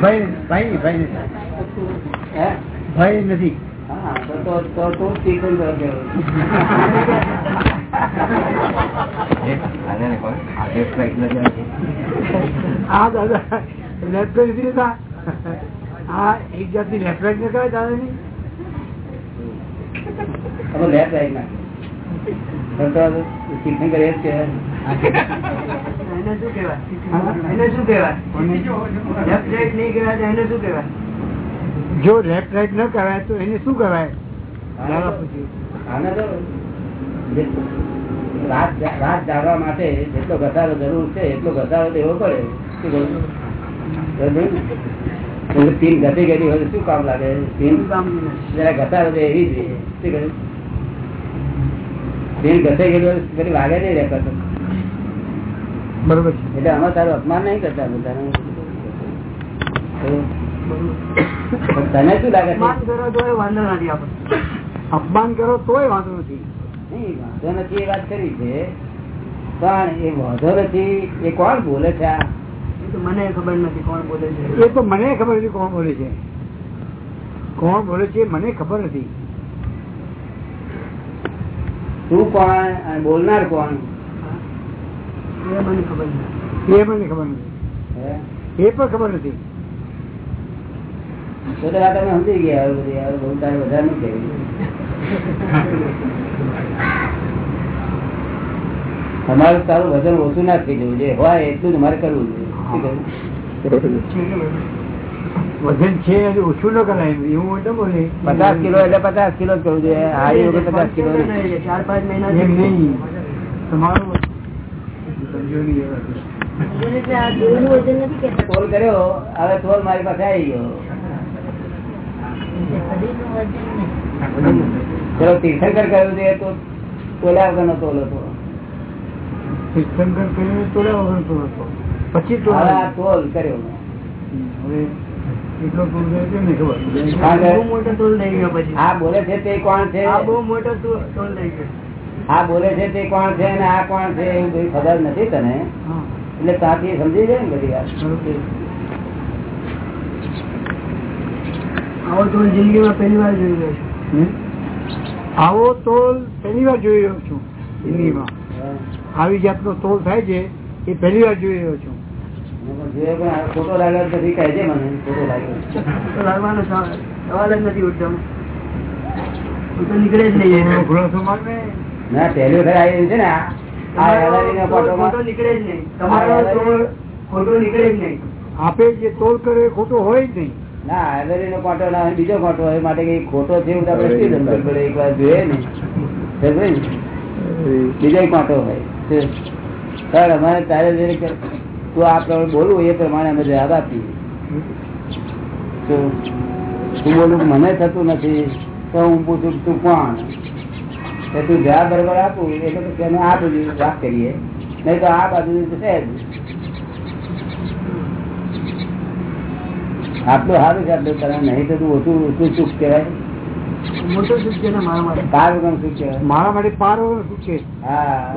ભય ભય ભય નથી હે? ભય નથી હા તો તો તો તું શીખવું કરજો. આ દાદા લેફ્ટ નથી લેતા આ એક જાતની લેફ્ટ રાઈટ ને કહેવાય દાદાની હવે લેફ્ટ રાઈટ ના પણ તો શીખવું કરે જ છે એને શું કહેવાય? એને શું કહેવાય? લેફ્ટ રાઈટ નહીં કહેવાય તો એને શું કહેવાય? જો લેફ્ટ રાઈટ ન કહેવાય તો એને શું કહેવાય રાત જા- માટે જેટલો ઘટાડો જરૂર છે એટલો ઘટાડો દેવો પડે. પીન ઘટી ગયેલી હોય શું કામ લાગે? પીન કામ? જરા ઘસારો દે એવી જ પીન ઘટી ગયેલી હોય વાગે નહીં રહેતો. બરોબર છે. એટલે આમાં તારું અપમાન નહીં કરતા બધા તને શું લાગે છે? અપમાન કરો તોય વાંધો નથી આપણે. અપમાન કરો તોય વાંધો નથી. નહીં વાંધો નથી એ વાત કરી છે. પણ એ વાંધો નથી એ કોણ બોલે છે આ? મને ખબર નથી કોણ બોલે છે. એ તો મને ખબર નથી કોણ બોલે છે. કોણ બોલે છે મને ખબર નથી. તું કોણ બોલનાર કોણ? એ મને ખબર નથી એ મને ખબર નથી હે? એ પણ ખબર નથી તો તો વાત અમે સમજી ગયા હવે બધી હવે બહુ તારે વધારે નહીં કહેવું. તમારું તારું વજન ઓછું ના થઈ જવું જોઈએ હોય એટલું જ મારે કરવું જોઈએ શું કહ્યું? વજન છે હજુ ઓછું ન કરાય એવું મોટો બોલે પચાસ કિલો એટલે પચાસ કિલો જ કરવું જોઈએ હારી વગર પચાસ કિલો નહીં. ચાર પાંચ મહિના એમ નહીં તમારું તોલ કર્યો હવે તોલ મારી પાસે આવી ગયો. ચલો તીર્થંકર કહ્યું છે તો તોલ્યા વગરનો તોલ હતો. તીર્થંકર કહ્યું તોડ્યા વગર તો હતો. પછી તોલ કર્યો. આ બોલે છે તે કોણ છે? આ બહુ મોટો તોલ ટોલ થઈ ગયો. આ બોલે છે તે કોણ છે અને આ કોણ છે એવું કઈ ખબર નથી તને? એટલે ત્યાંથી સમજી જાય ને બધી આવો ટોલ જિંદગીમાં પહેલી વાર જોઈ રહ્યો છું. આવો તોલ પહેલી વાર જોઈ રહ્યો છું જિંદગીમાં આવી જાતનો તોલ થાય છે એ પહેલી વાર જોઈ રહ્યો છું. ખોટો લાગ્યો મને ખોટો લાગ્યો. લાગવાનો સવાલ સવાલ જ નથી ઉઠતો. તો નીકળે જ નહીં. ખુલાસો ને પહેલું ઘર આવી છે ને આ આ હેલારીના તમારો ટોલ ફોટોમાં. ખોટો નીકળે જ નહીં. તમારો ટોલ ખોટો નીકળે જ નહીં. આપે જે તોલ કરે ખોટો હોય જ નહીં. ના હેલારીનો કોટો ના બીજો કોટો હોય માટે કઈ ખોટો છે એવું તો શું સમજણ પડે એક વાર જોઈએ ને. બીજો કોટો હોય. સર અમારે તારે તું આ પ્રમાણે બોલવું એ પ્રમાણે અમે જવાબ આપીએ. તો તું બોલું મને થતું નથી તો હું પૂછું તું કોણ? તો તું જ્યાં બરોબર આપું એટલે તો તેને આ બાજુ વાત કરીએ. નહીં તો આ બાજુ છે આટલું સારું છે આટલું તને નહીં તો તું ઓછું ઓછું સુખ કહેવાય. કાર વગર સુખ કહેવાય? મારા માટે પાર વગર શું છે. હા.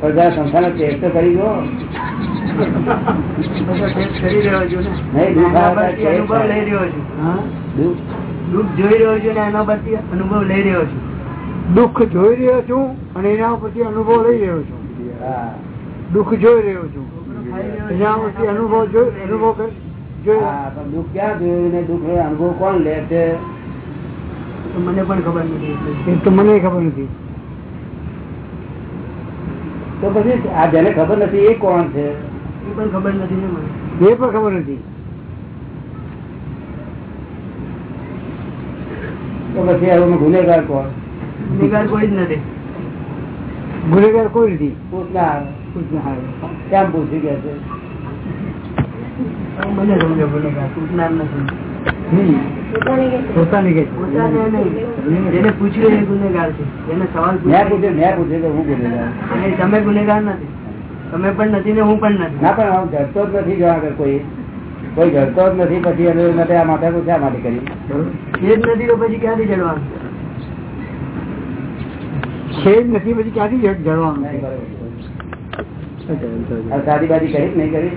પણ જરા સંસારનો ટેસ્ટ તો કરી દો. બધો કરી રહ્યો છું ને. નહીં, દુઃખ દુઃખ જોઈ રહ્યો છું અને એના પરથી અનુભવ લઈ રહ્યો છું. દુઃખ જોઈ રહ્યો છું અને એના પરથી અનુભવ લઈ રહ્યો છું. દુઃખ જોઈ રહ્યો છું. ખાઈ રહ્યો છું. એના પરથી અનુભવ અનુભવ દુઃખ ક્યાં જોયું ને દુઃખ અનુભવ કોણ લે છે? તો મને પણ ખબર નથી. એ તો મને ખબર નથી. તો પછી આ જેને ખબર નથી એ કોણ છે? એ પણ ખબર નથી એ પણ ખબર નથી. તો પછી આવું ગુનેગાર કોણ? ગુનેગાર કોઈ જ નથી. ગુનેગાર કોઈ નથી. પૂછનાર કેમ પૂછી ગયા છે? મને સમજો ગુનેગાર પૂછનાર નથી. હમ. પોતાની કે પોતાની કે પોતાને નહીં. જેને પૂછ્યું એ ગુનેગાર છે. સવાલ મેં પૂછ્યો મેં પૂછ્યું હું ગુનેગાર નહીં, તમે ગુનેગાર નથી. તમે પણ નથી ને હું પણ નથી. ના પણ હું જડતો જ નથી જવા કોઈ. કોઈ જડતો જ નથી પછી એને માટે આ માથા શા માટે કરી એ જ નથી તો પછી ક્યાંથી ચડવાનું છે જ નથી પછી ક્યાંથી જડ- જડવાનું નહીં, છે? બરોબર. આ શાદી બાદી કરી કે નહીં કરી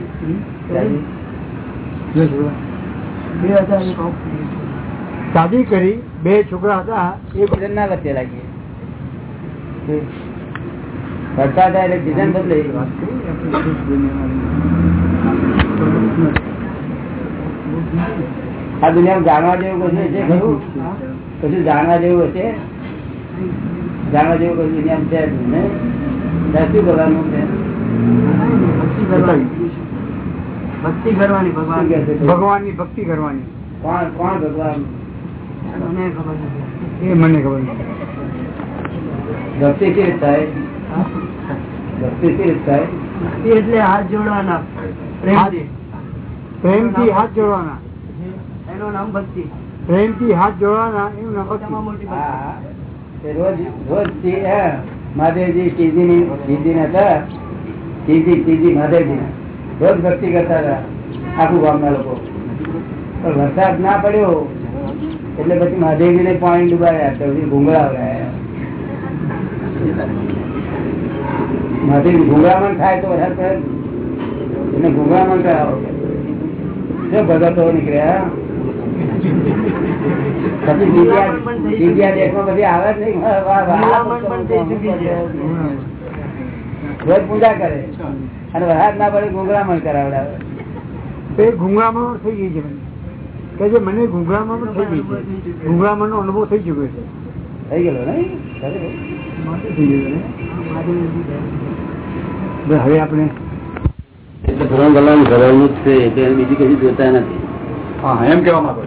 શાદી? બે છોકરા. બે હજાર એક ઓફ થઈ ગયું. શાદી કરી બે છોકરા હતા એ ભજન ના વચ્ચે લાગીએ કરતા હતા એટલે ભજન બદલે વાત કરી આપણે દેશ દુનિયામાં. આ દુનિયામાં જાણવા જેવું કશું છે ખરું? કશું જાણવા જેવું હશે? જાણવા જેવું કશું દુનિયામાં છે. શું કરવાનું છે. ભક્તિ કરવાની. ભક્તિ કરવાની શું ભગવાન ભગવાનની ભક્તિ કરવાની. કોણ કોણ ભગવાન? મને ખબર નથી. એ મને ખબર નથી. ભક્તિ કેવી થાય? ભક્તિ કેવી થાય? એટલે હાથ જોડવાના. પ્રેમથી. પ્રેમથી હાથ જોડવાના એનું નામ ભક્તિ. પ્રેમથી હાથ જોડવાના એનું નામ ભક્તિ. રોજ રોજ મહાદેવજી શિવજી ની શિવજી હતા શિવજી મહાદેવજી રોજ ભક્તિ કરતા હતા આખું ગામના લોકો. પણ વરસાદ ના પડ્યો એટલે પછી મહાદેવજી ને પાણી ડુબાયા તો પછી ઘૂંઘળાવડાયા મહાદેવ ઘૂંઘળામણ થાય તો વરસાદ પડે એને ભૂંગળામણ કરાવો શું ભગતો નીકળ્યા. પછી બીજા દેશમાં બધી આવે જ થઈ છે. પૂજા કરે. અને વરસાદ ના પડે ગુંગળામણ કરાવડાવે. એ ગુંગળામણ થઈ ગઈ છે મને. કે જે મને ગુંગળામણ થઈ ગઈ છે. ગુંગળામણ નો અનુભવ થઈ ચુક્યો છે. થઈ ગયેલો. બસ હવે આપણે એટલે જ છે એટલે બીજું કશું જોતા નથી. એમ કેવા માંગો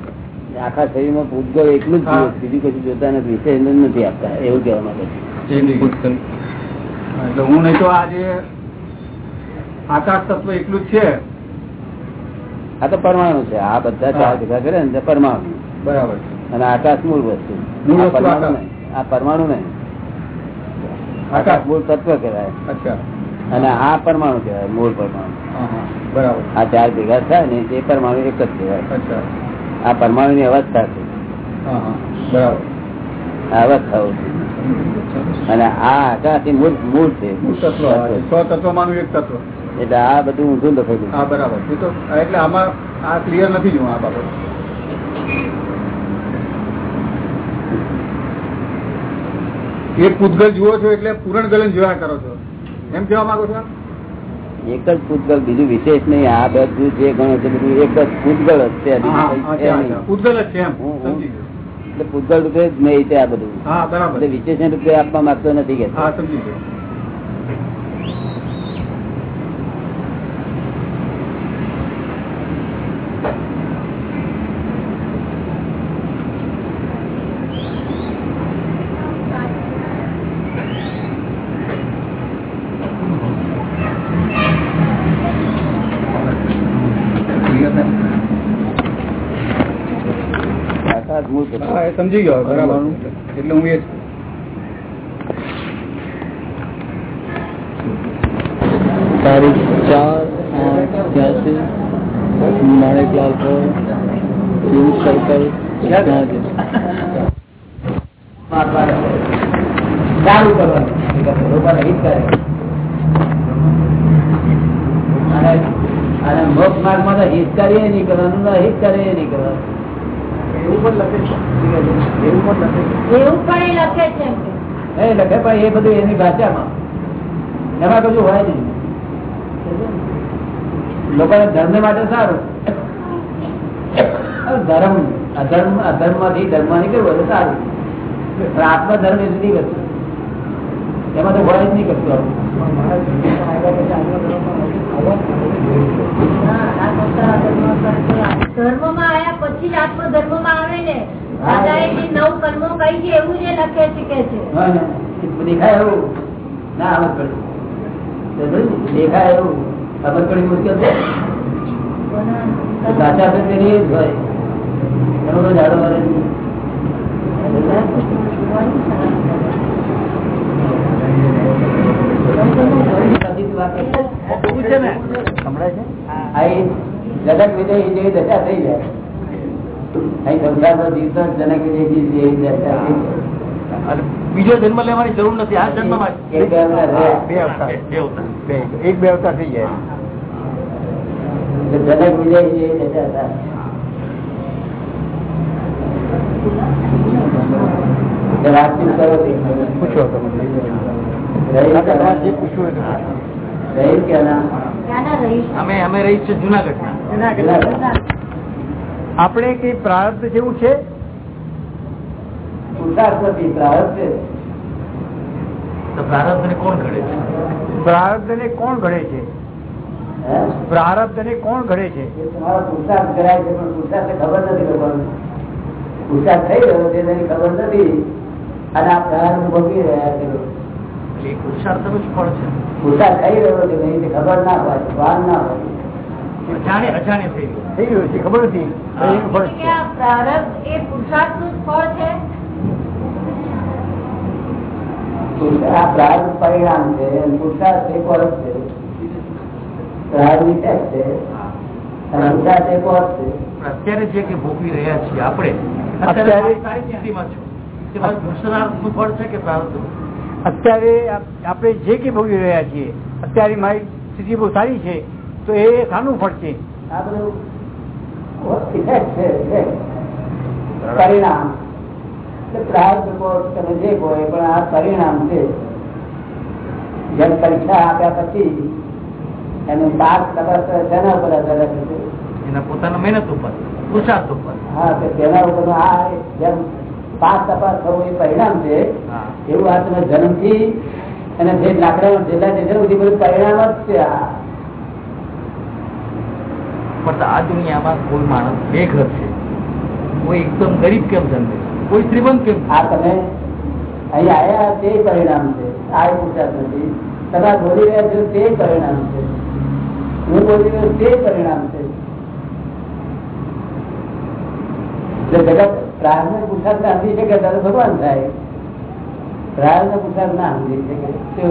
આખા શરીરમાં ભૂતગળ એકલું જ બીજું કશું જોતા નથી વિષય નથી આપતા એવું કહેવા માંગે છે. એટલે હું નહીં તો આજે આકાશ તત્વ એટલું જ છે. આ તો પરમાણુ છે આ બધા ચાર ભેગા કરે ને પરમાણુ. બરાબર. અને આકાશ મૂળ વસ્તુ. મૂળ આ પરમાણુ. નહીં. આ પરમાણુ નહીં. આકાશ. મૂળ તત્વ કહેવાય. અચ્છા. અને આ પરમાણુ કહેવાય મૂળ પરમાણુ. આ ચાર ભેગા થાય ને એ પરમાણુ એક જ કહેવાય. આ પરમાણુ ની અવસ્થા છે અવસ્થાઓ છે અને આ આકાશ મૂળ મૂળ છે. તત્વ છ એક તત્વ. એટલે આ બધું ઊંધું લખેલું હા બરાબર. એ તો એટલે આમાં આ ક્લિયર નથી જોવા આ બાબત. એક પૂતગલ જુઓ છો એટલે પૂરણ ગલન જોયા કરો છો. એમ કેવા માંગો છો એક જ પૂતગલ બીજું વિશેષ નહીં. આ બધું જે ગણો છે બધું એક જ પૂતગલ જ છે. પૂતગલ જ છે એટલે પૂતગલ રૂપે જ નહીં છે આ બધું. એટલે વિશેષણ રૂપે આપવા માંગતો નથી કે હા સમજી ગયો આકાશ મૂળ તત્વ. હા એ સમજી ગયો બરાબર. એટલે હું એ તારીખ ચાર આઠ ત્યાંસી માણેકલાલ પર સિવિલ સર્કલ ચાલુ કરવાનું. હિત કરે અને અને મોક્ષ માર્ગમાં તો હિત કરીએ નહીં કરવાનું હિત કરીએ નહીં કરવાનું. એવું પણ લખે છે? એવું પણ લખે એવું પણ એ લખે છે એ લખે પણ એ બધું એની ભાષામાં. એમાં કશું હોય નહીં. લોકોને ધર્મ માટે સારું. ધર્મ અધર્મ અધર્મમાંથી ધર્મ નીકળવું એટલે સારું. પણ આત્મધર્મ એ જુદી વસ્તુ એમાં તો હોય જ નહીં કરતું આવું. આત્મધર્મ ધર્મમાં આયા પછી જ આત્મધર્મમાં આવે ને. દાદાએ જે નવ કર્મો કહી છે એવું જે લખે છે કે છે. દેખાય એવું. ના સમજ પડી દેખાય એવું. સમજ પડી મુશ્કેલ છે? સાચા સત્યની એ જ હોય. એનો તો જાડો મારે જનક વિજય જેવી દશા થઈ જાય અહીં સંસારમાં જીવતો જનક વિજય જેવી દશા થઈ જાય બીજો જન્મ લેવાની જરૂર નથી આ જન્મમાં જ. એક બે અવતાર એક બે થઈ જાય જનક વિજય જેવી દશા હતા. પૂછો તમે આપણે કઈ પ્રારબ્ધ જેવું છે? પ્રારબ્ધ ને કોણ ઘડે છે? પ્રારબ્ધ ને કોણ ઘડે છે? પ્રારબ્ધ ને કોણ ઘડે છે? પુરુષાર્થ કરાય છે પણ પુરસાદ ખબર નથી લોકોને થઈ રહ્યો છે ખબર નથી. અને આ પ્રારંભ ભોગવી રહ્યા છે લોકો. એટલે એ પુરુષાર્થનું જ ફળ છે પુરુષાર્થ થઈ રહ્યો છે નહીં તે ખબર ના હોય ભાન ના હોય અજાણે અજાણે થઈ ગયું થઈ ગયું છે ખબર નથી હા. એનું ફળ કે છે. આ પ્રારબ્ધ એ પુરુષાર્થનું જ ફળ છે પુરુષ- આ પ્રારબ્ધ પરિણામ છે અને પુરુષાર્થ એક વર્ષ છે પ્રારબ્ધ વિશેષ છે અને પુરુષાર્થ એક વર્ષ છે પણ અત્યારે જે કે ભોગવી રહ્યા છીએ આપણે. અત્યારે- અત્યારે સારી સ્થિતિમાં છો. તે મારું પુરુષાર્થનું ફળ છે કે પ્રારબ્ધનું અત્યારે આપણે જે કે ભોગવી રહ્યા છીએ અત્યારે મારી સ્થિતિ બહુ સારી છે તો એ સાનું ફળ છે. આ બધું effect છે effect. પરિણામ. એટલે પ્રારબ્ધ કહો તમે જે કહો પણ આ પરિણામ છે. જેમ પરીક્ષા આપ્યા પછી એનું પાક તપાસ તેના ઉપર આધાર એના પોતાના મહેનત ઉપર પુરુષાર્થ ઉપર. હા તેના ઉપર આ જેમ પાસ તપાસ થવું એ પરિણામ છે. એવું આ તમે જન્મથી અને જે લાકડામાં જેટલા છે સુધી બધું પરિણામ જ છે આ. પણ આ દુનિયામાં કોઈ માણસ બેઘર છે. કોઈ એકદમ ગરીબ કેમ જન્મે કોઈ શ્રીમંત કેમ આ તમે અહીં આયા તે પરિણામ છે. આ પૂછાત નથી. તમે બોલી રહ્યા છો તે પરિણામ છે. હું બોલી રહ્યો તે પરિણામ છે. એટલે જગત પ્રાર્થના પુરસાદ ના સમજી શકે ત્યારે ભગવાન થાય. પ્રાણ ને પુરસાદ ના સમજી શકે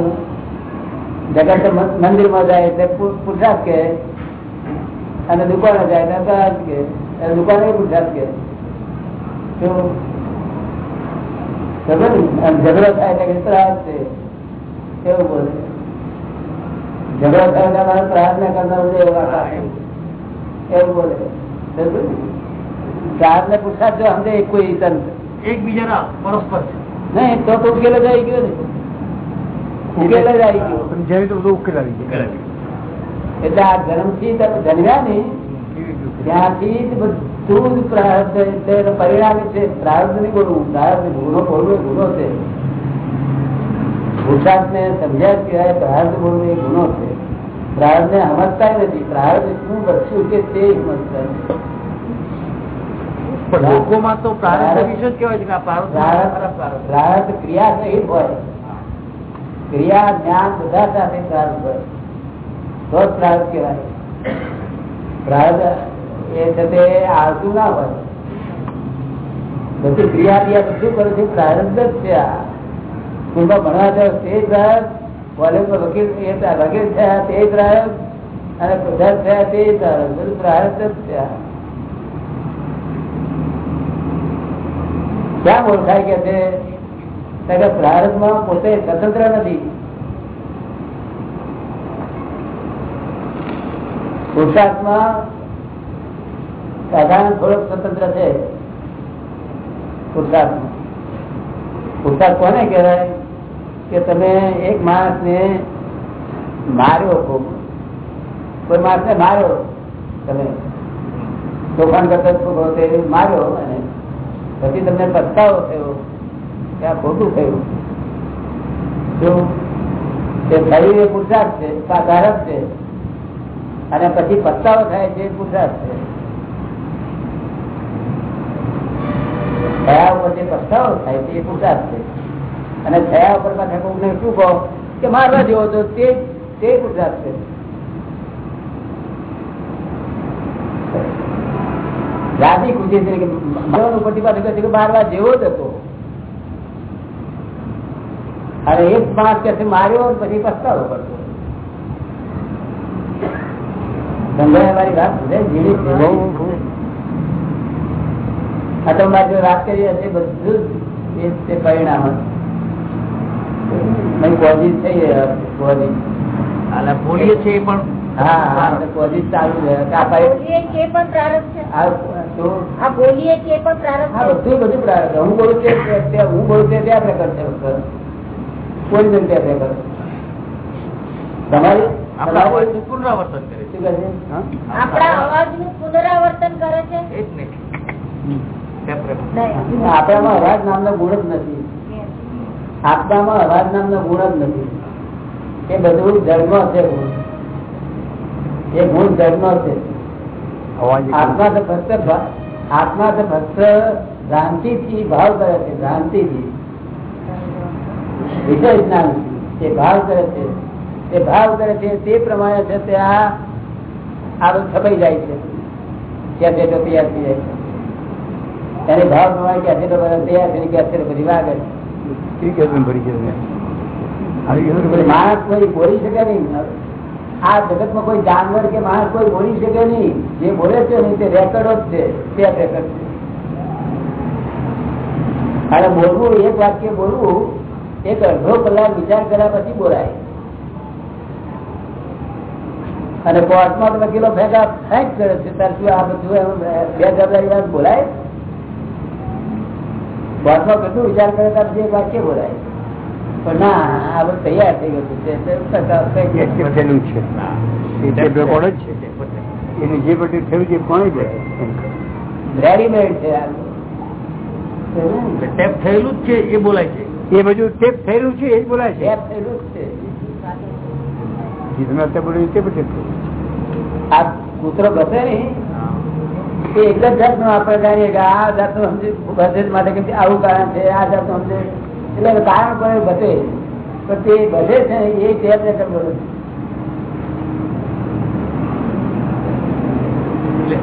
જગત મંદિરમાં જાય એટલે પુરસાદ કે અને દુકાને જાય એટલે પ્રાર્થ કે દુકાને પુરસાદ કે ને? ઝઘડો થાય એટલે ત્રાસ છે. કેવું બોલે? ઝઘડો થાય એટલે એવું આખા છે. એવું બોલે? ખબર ને? પ્રાર્થના જો સમજે એક કોઈ તંત્ર એકબીજાના પરસ્પર છે. નહીં તો તો ઉકેલ જ આવી ગયો ને. ઉકેલ જ આવી ગયો. પણ જ્યારે તો બધું ઉકેલ આવી ગયો. એટલે આ જન્મથી તમે જન્મ્યા ને ત્યાંથી જ બધું જ પ્રારબ્ધ એટલે એનું પરિણામ છે. પ્રારબ્ધ નહીં બોલવું. પ્રારબ્ધ ગુનો બોલવો ગુનો છે. પુરુષાર્થ ને સમજ્યા સિવાય પ્રારબ્ધ બોલવું એ ગુનો છે. પ્રારબ્ધ ને સમજતા નથી. પ્રારબ્ધ શું બચ્યું છે તે સમજતા નથી. પણ લોકોમાં તો પ્રારબ્ધ વિશે જ છે પ્રારબ્ધ પ્રારબ્ધ પ્રારબ્ધ ક્રિયા સહિત હોય. ક્રિયા જ્ઞાન બધા સાથે પ્રારબ્ધ હોય. તો જ પ્રારબ્ધ કહેવાય. પ્રારબ્ધ એ છે તે આવતું ના હોય. બધી ક્રિયા ક્રિયા બધું કરે છે પ્રારબ્ધ જ છે આ. સ્કૂલમાં ભણવા જાય તે પ્રારબ્ધ કોલેજમાં વકીલ વકીલ થયા તે પ્રારબ્ધ અને પ્રધાન થયા તે પ્રારબ્ધ બધું પ્રારબ્ધ જ છે ક્યાં ઓળખાય કે છે? પ્રારબ્ધમાં પોતે સ્વતંત્ર નથી. પુરુષાર્થમાં સાધારણ થોડોક સ્વતંત્ર છે. પુરુષાર્થમાં. પુરુષાર્થ કોને કહેવાય? કે તમે એક માણસને માર્યો ખૂબ કોઈ માણસને માર્યો તમે. તોફાન કરતા માર્યો અને પછી તમને પસ્તાવો થયો કે આ ખોટું થયું. શું તે શરીર એ પુરુષાર્થ છે સાધારણ છે, અને પછી પસ્તાવો થાય છે પુરુષાર્થ છે. થયા ઉપર જે પસ્તાવો થાય છે એ પુરુષાર્થ છે. અને થયા ઉપર પાછા કોકને શું કહો કે મારવા જેવો તો તે તે પુરુષાર્થ છે. રાજી ખુશી છે કે ભગવાન પ્રતિભા છે કે મારવા જેવો જ હતો. અને એક માણસ કે માર્યો પછી પસ્તાવો કરતો સમજાય મારી વાત જોડે વાત કરી હશે બધું જ એ તે પરિણામ. કોઝિસ થઈ કોઝિસ અને બોલીએ છે એ પણ હા હા કોઝિસ ચાલુ છે. આ બોલીએ પણ હા બધું બધું પ્રારંભ હું બોલું હું બોલું કોઈ જણ તમારી? પુનરાવર્તન કરે છે? આપણા અવાજનું પુનરાવર્તન કરે છે? એ જ ને નહીં. આપણામાં અવાજ નામનો ગુણ જ નથી. આત્મામાં અવાજ નામનો ગુણ જ નથી. એ બધું ધર્મ છે ગુણ. એ ગુણ ધર્મ છે. આત્મા તો ફક્ત આત્મા તો ફક્ત ભ્રાંતિ થી ભાવ કરે છે ભ્રાંતિ થી વિષય જ્ઞાન તે ભાવ કરે છે. તે ભાવ કરે છે તે પ્રમાણે છે તે આ છપાઈ જાય છે. કેસેટો તૈયાર થઈ જાય છે. એને ભાવ પ્રમાણે અત્યારે બધા તૈયાર કે અત્યારે બધી વાગે તો. માણસ કોઈ બોલી શકે નહીં. આ જગતમાં કોઈ જાનવર કે માણસ કોઈ બોલી શકે નહીં. જે બોલે છે નહીં, તે રેકર્ડો જ છે. અને બોલવું, એક વાક્ય બોલવું, એક અડધો કલાક વિચાર કર્યા પછી બોલાય. અને કોર્ટમાં તો વકીલો ફેંકા ફેંક કરે છે. તાર આ બધું બે વાત બોલાય? કોર્ટમાં કેટલું વિચાર કરે ત્યાર પછી એક વાક્ય બોલાય. પણ ના આ તૈયાર થઈ ગયું છે. એ ટેપ છે. એ ટેપ રેકોર્ડ જ છે. Tape record. એની જે બધું થયું છે એ રેડીમેડ છે ટેપ થયેલું જ છે એ બોલાય છે. એ બધું ટેપ થયેલું છે એ જ બોલાય છે? ટેપ થયેલું જ છે. આ કૂતરો ઘસે ને એ એક જ જાતનું આપણે જાણીએ કે આ જાતનું સમજી બધે જ માટે કે આવું કારણ છે આ જાતનું સમજે. એટલે કારણ કોઈ બચે પણ તે બધે છે એ ટેપ રેકર્ડ બોલે છે.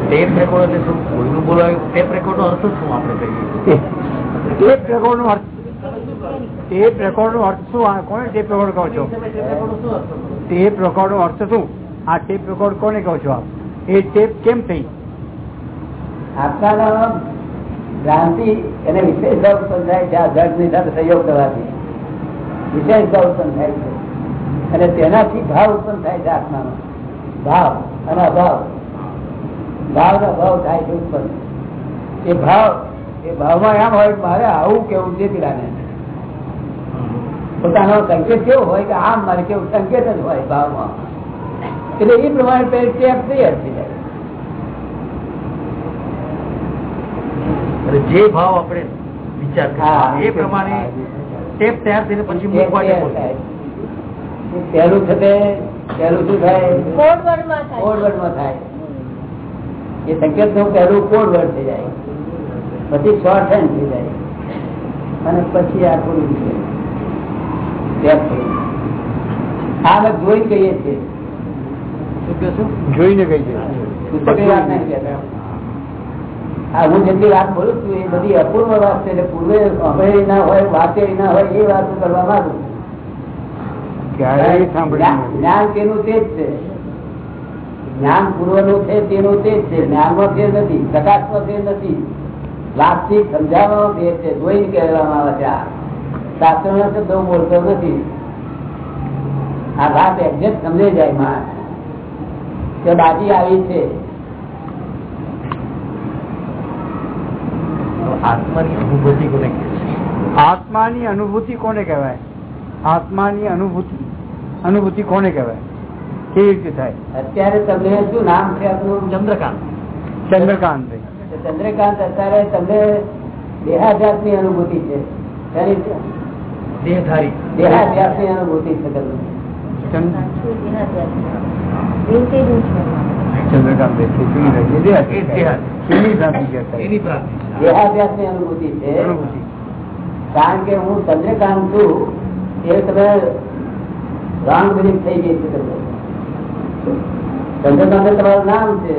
ટેપ રેકોર્ડ એટલે શું? કોઈનું બોલાવ્યું? ટેપ રેકોર્ડ નો અર્થ શું આપણે કહીએ? ટેપ રેકોર્ડ નો અર્થ ટેપ રેકોર્ડ નો અર્થ શું? આ કોને ટેપ રેકોર્ડ કહો છો? ટેપ રેકોર્ડ નો અર્થ શું? આ ટેપ રેકોર્ડ કોને કહો છો આપ? એ ટેપ કેમ થઈ? આત્માનો ભ્રાંતિ એને વિશેષ ભાવ ઉત્પન્ન થાય છે, આ જગની સાથે સહયોગ કરવાથી. વિશેષ ભાવ ઉત્પન્ન થાય છે. અને તેનાથી ભાવ ઉત્પન્ન થાય છે આત્માનો. ભાવ અને અભાવ. ભાવ નો અભાવ થાય છે ઉત્પન્ન. એ ભાવ, એ ભાવમાં એમ હોય મારે આવું કેવું છે પીડાને પોતાનો સંકેત કેવો હોય કે આમ મારે કેવું સંકેત જ હોય ભાવમાં. એટલે એ પ્રમાણે ટેપ તૈયાર થઈ જાય અને જે ભાવ આપણે વિચાર એ પ્રમાણે ટેપ તૈયાર થઈને પછી મૂકવા પહેલું છે તે પહેલું શું થાય? કોડમાં થાય. એ સંકેતનું પહેલું કોડ વર્ડ થઈ જાય. પછી શોર્ટ હેન્ડ થઈ જાય. અને પછી આ થોડું આ અમે જોઈ કહીએ છીએ. શું કહો છો? જોઈને કઈ છે વાત. આ હું જેટલી વાત બોલું છું એ બધી અપૂર્વ વાત છે એટલે પૂર્વે અભય ના હોય વાંચેલી ના હોય એ વાત કરવા માંગુ જ્ઞાન તેનું તે જ છે. જ્ઞાન પૂર્વનું છે તેનું તે જ છે. જ્ઞાનમાં ફેર નથી પ્રકાશમાં ફેર નથી. વાતચીત સમજાવવામાં ફેર છે જોઈને કહેવામાં આવે છે આ. શાસ્ત્રોના શબ્દો હું બોલતો નથી. આ વાત એક્ઝેક્ટ સમજાઈ જાય માણસ. કે બાજી આવી છે તો આત્માની અનુભૂતિ કોને આત્માની અનુભૂતિ કોને કહેવાય? આત્માની અનુભૂતિ. અનુભૂતિ કોને કહેવાય? કેવી રીતે થાય? અત્યારે તમને શું નામ છે આપનું? ચંદ્રકાંત. ચંદ્રકાંત. ચંદ્રકાંત અત્યારે તમને દેહાધ્યાસની અનુભૂતિ છે. તેની ની અનુભૂતિ છે તમને. ચંદ્રકાંત ખીચડી રહી છે. એ દેહાત. એની ભ્રાંતિ કહેતા. એની પ્રાપ્તિ દેહાધ્યાસની અનુભૂતિ છે અનુભૂતિ કારણ કે હું ચંદ્રકાંત છું એ તમે રોંગ બિલીફ થઈ ગઈ છે તમને ચંદ્રકાંત એ તમારું નામ છે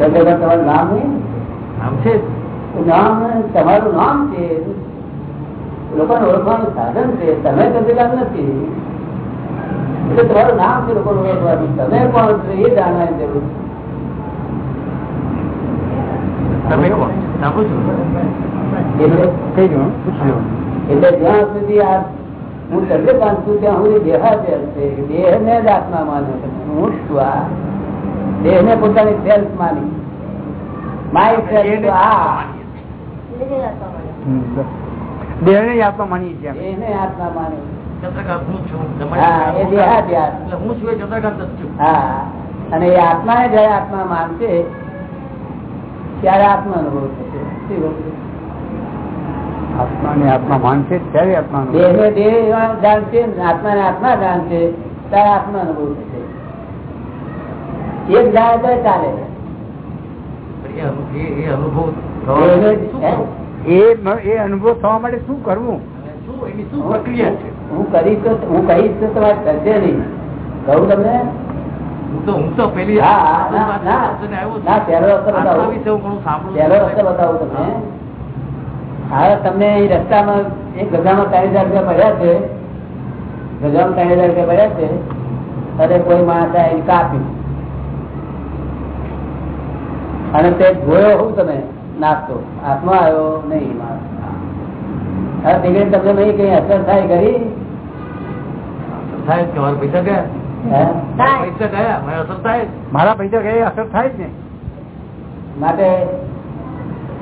ચંદ્રકાંત તમારું નામ નહીં નામ છે નામ તમારું નામ છે લોકોને ઓળખવાનું સાધન છે તમે ચંદ્રકાંત નથી એટલે તમારું નામ છે લોકો ઓળખવાનું તમે કોણ છો એ જાણવાની જરૂર છે. એટલે જ્યાં સુધી આ હું ચંદ્રકાંત છું ત્યાં સુધી દેહાદ્યસ છે દેહ ને જ આત્મા માન્યો છે. હું છું આ. દેહ ને પોતાની સેલ્ફ માની. માય સેલ્ફ આ દેહ ને આત્મા માની છે. દેહ ને આત્મા માન્યો ચંદ્રકાંત હું છું. હા એ દેહાદ્યાસ એટલે હું છું એ ચંદ્રકાંત જ છું. હા અને એ આત્માને જયારે આત્મા માનશે ત્યારે આત્મા અનુભવ થશે. આત્મા ને આત્મા માનશે ત્યારે આત્મા દેહ ને દેહ જાણશે આત્મા ને આત્મા જાણશે ત્યારે આત્મા અનુભવ થશે. એક જાણે તો ચાલે? એ અનુભવ થવા માટે શું કરવું? શું એની શું પ્રક્રિયા છે? હું કરીશ તો હું કહીશ તો તમારે થશે નહીં. કહું તમને? હું તો પેલી હા, હા, ના, પહેલો રસ્તો બતાવો. હું તમને. રસ્તામાં એક ગજામાં ત્રણ હજાર રૂપિયા પડ્યા છે. ગજામાં ત્રણ હજાર રૂપિયા પડ્યા છે. અને કોઈ માણસ આવીને કાપી અને તે જોયો હું તમે નાસ્તો. હાથમાં આવ્યો નહીં માણસ. દીકરી તમને નહીં કઈ અસર થાય કરી થાય કે મારા પૈસા ગયા પૈસા ગયા મને અસર થાય મારા પૈસા કઈ અસર થાય જ ને માટે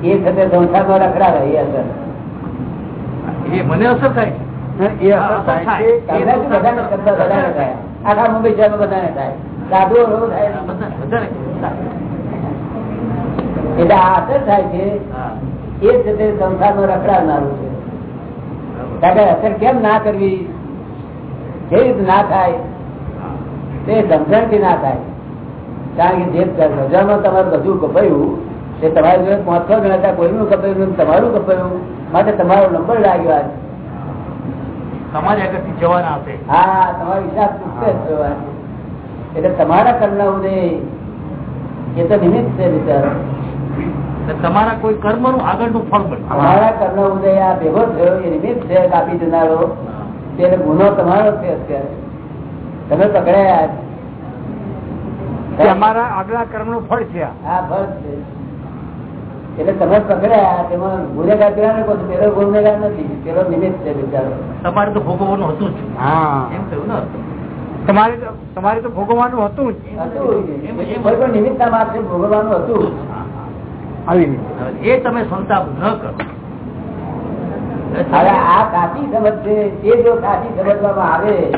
એ સાથે સંસારમાં રખડાવે એ અસર. એ મને અસર થાય અસર થાય છે. તમને શું બધાને કરતા બધાને થાય. આખા મુંબઈ શહેરમાં બધાને થાય. સાધુઓ રોગ થાય. એટલે આ અસર થાય છે. એ જ તે સંસારમાં રખડાવનારું છે. બરાબર. કારણ કે અસર કેમ ના કરવી? રીતે ના થાય તે સમજણથી ના થાય. કારણ કે જે રજામાં તમારું બધું કપાયું તે તમારી જોડે પાંચ છ જણા હતા કોઈનું કપાયું તમારું કપાયું. માટે તમારો નંબર લાગ્યો જવાના હશે હા તમારો જ આજ. એટલે તમારા કરના ઉદય એ તો નિમિત્ત છે બિચારો. તમારા કોઈ કર્મનું આગળનું ફળ બને તમારા કરના ઉદય આ ભેગો થયો એ નિમિત્ત છે કાપી દેનારો. તેને ગુનો તમારો છે અત્યારે. તમે પકડાયા અમારા આગલા કર્મનું ફળ છે. હા ફળ છે. એટલે તમે પકડ્યા તેમાં ગુનેગાર પેલા ને કહો પેલો ગુનેગાર નથી પેલો નિમિત્ત છે બિચારો. તમારે તો ભોગવવાનું હતું જ. હા. એમ થયું ને? તમારે તો- તમારે તો ભોગવવાનું હતું જ. હતું. કોઈ પણ નિમિત્તના માર્ગે ભોગવવાનું હતું. આવી એ તમે સંતાપ ન કરો. હવે આ સાચી સમજ છે, એ જો સાચી સમજવામાં આવે,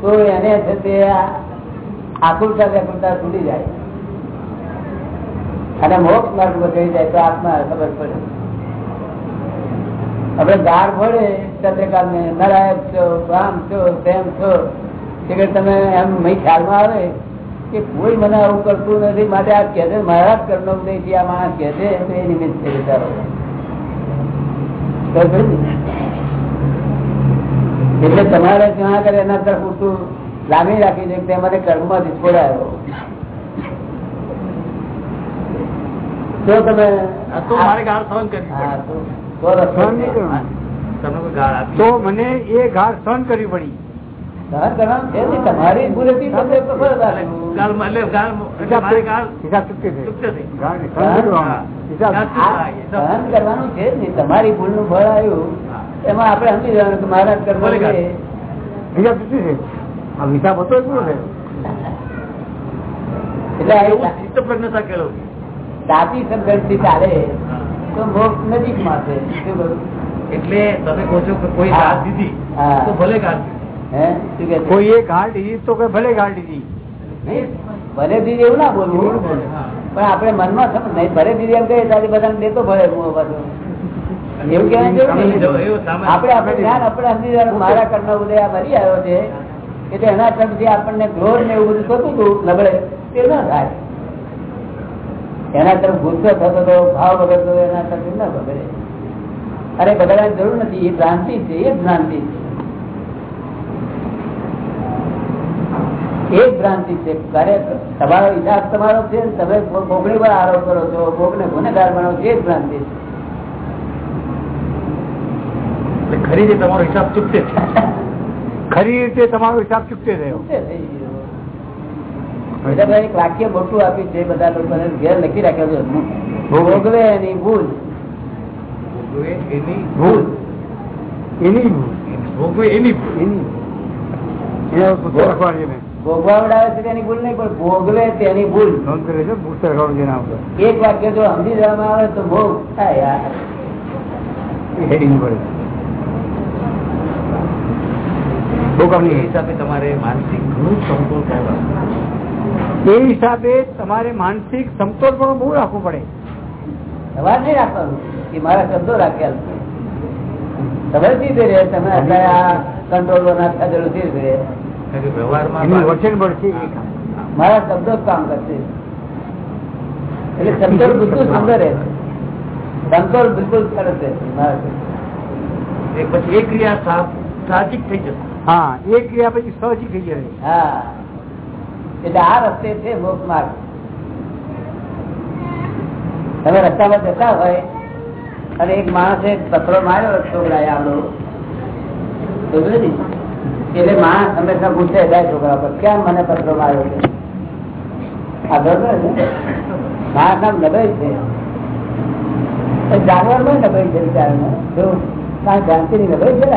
તો એને છે તે આકુરતા વ્યાકુરતા છૂટી જાય. અને મોક્ષ માર્ગ બદલાઈ જાય તો આત્મા ખબર પડે. આપડે ગાર ભળે ચંદ્રકાંત ને નરાયક છો, રામ છો, તેમ છો. કે તમે એમ મહી ખ્યાલમાં આવે કે કોઈ મને આવું કરતું નથી. માટે આ કહે છે મારા કરનો નહીં આ માણસ કહે છે એ નિમિત્ત છે? એટલે તમારે ત્યાં આગળ એના તરફ પૂરતું લાગણી રાખી છે કે તે મને છોડાયો મારે ગાળ સહન કરવી તો-. તમે ગાળ તો મને એ ઘાટ સહન કરવી પડી. સહન કરવાનું છે નહીં. તમારી ભૂલ સહન કરવાનો. છે નહીં. તમારી ભૂલનું ફળ આવ્યું એમાં આપણે સમજી જવાનું કે મારા કર્મ. હિસાબ છે આ હિસાબ હતો એટલે કેળવવી. સાચી સમજણથી ચાલે તો મોક્ષ નજીકમાં છે એટલે તમે કહો છો કે કોઈ. ગાળ દીધી તો ભલે ગાળ? કોઈ એ ઘાટ દીધી તો કે ભલે ઘાટ દીધી ભલે દીધી એવું ના બોલવું પણ આપણે મનમાં સમજ નહીં ભલે દીધી એમ કહીએ ત્યારે બધાને દેતો ભલે એવું એવું આપણે આપણે જ્ઞાન આપણે સમજી મારા કર્મ ઉદય મરી આવ્યો છે એટલે એના તરફથી આપણને ક્રોધ ને એવું બધું થતું હતું નબળે તે ના થાય. એના તરફ ગુસ્સો થતો હતો ભાવ બગડતો એના તરફ ના બગડે. અરે બગડવાની જરૂર નથી એ ભ્રાંતિ છે એ જ ભ્રાંતિ છે. એ જ ભ્રાંતિ છે. તમારો હિસાબ તમારો છે તમે ભોગણી પર આરોપ કરો છો ભોગને ગુનેગાર બનાવો છો એ જ ભ્રાંતિ છે. ખરી રીતે તમારો હિસાબ ચૂકતે છે. ખરી રીતે તમારો હિસાબ ચૂકતે થયો એક વાક્ય મોટું આપ્યું છે બધા લોકોને ઘેર લખી રાખ્યો છે. ભોગવે એની ભૂલ. એની ભૂલ. એની ભૂલ. ભોગવે એની ભૂલ. એની એને ભોગવાવડાવે છે તેની ભૂલ નહીં પણ ભોગવે તેની ભૂલ. નોંધ કરે છે. એક વાક્ય જો સમજી જવામાં આવે તો ભોગ થાય યાર. એ હિસાબે તમારે માનસિક સમતોલ પણ બહુ રાખવું પડે. સવાલ નહીં રાખવાનું કે મારા શબ્દો રાખ્યા તમે સીધે રહે તમે કંટ્રોલ રહે મારા શબ્દો જ કામ કરશે. એટલે સમતોલ બિલકુલ સુંદર રહે સમતોલ બિલકુલ સરસ રહે પછી ક્રિયા સાહજિક થઈ જશે. હા એ ક્રિયા પછી સહજી થઈ જાય. હા. એટલે આ રસ્તે છે મોક્ષ માર્ગ. તમે રસ્તામાં જતા હોય અને એક માણસે પથરો માર્યો છોકરાએ આપણો? એટલે માણસ હંમેશા પૂછે જાય છોકરા પર. કેમ મને પથરો માર્યો છે? આ બરોબર માણસ નામ નબળી છે. એ જાનવરમાં નબળી છે બિચારાને. જો કારણ નબળી છે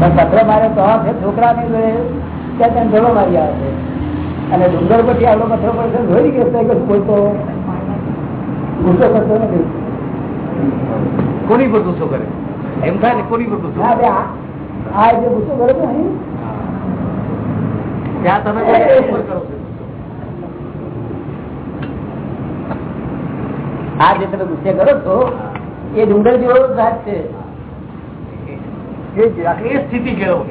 પણ પથરો મારે તો છે છોકરા ની ત્યાં ત્યાં ધોળો મારી આવે છે. અને ડુંગર પછી આવડો પથરો પડશે ધોઈ ગયો કે કોઈ તો ગુસ્સો કરતો નથી. કોની પર ગુસ્સો કરે? એમ થાય ને કોની પર ગુસ્સો હા જે ગુસ્સો કરે છે ત્યાં તમે છો? આ જે તમે ગુસ્સે કરો છો એ ડુંગર જેવો જ છે. એ જ રાખે. એ સ્થિતિ કેળવો